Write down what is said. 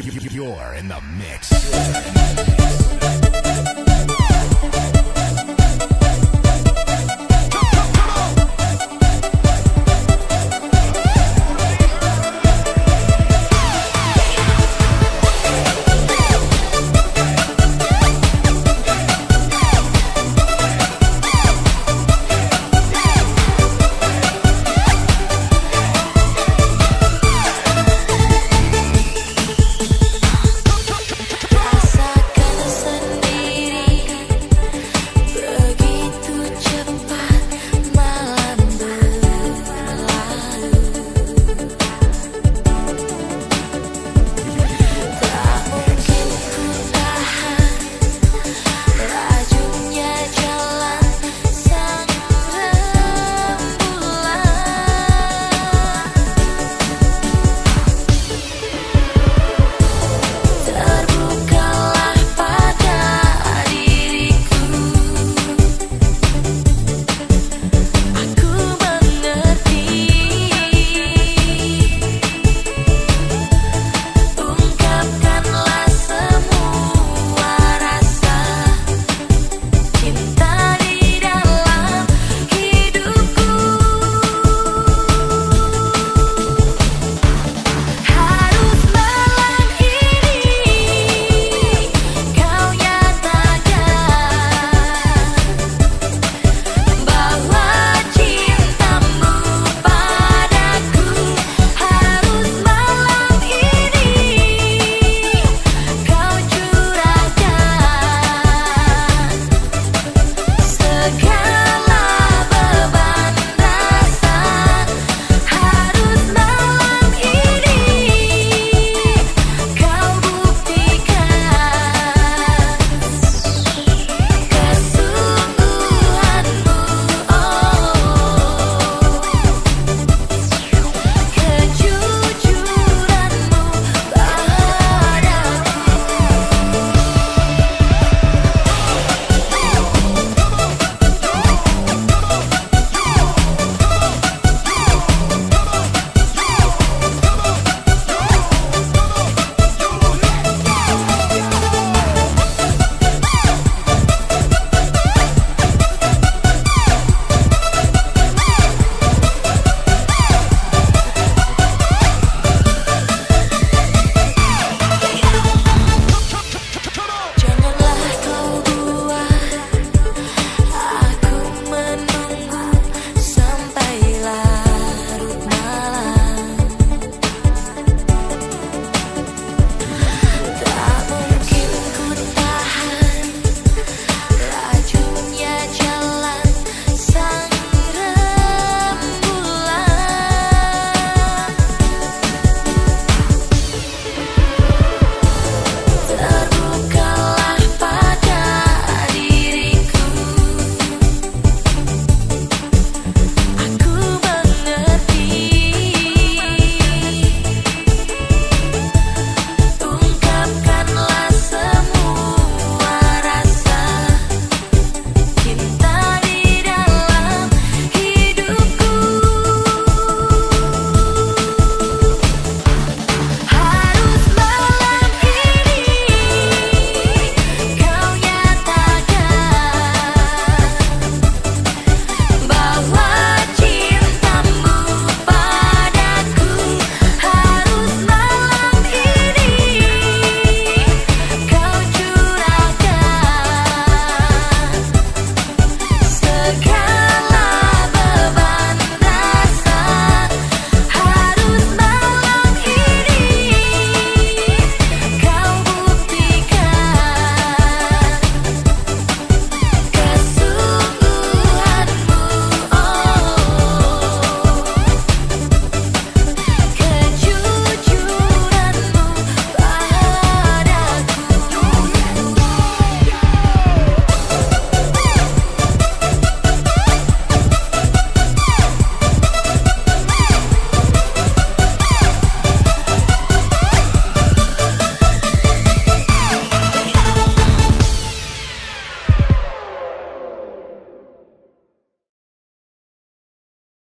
You're in the mix.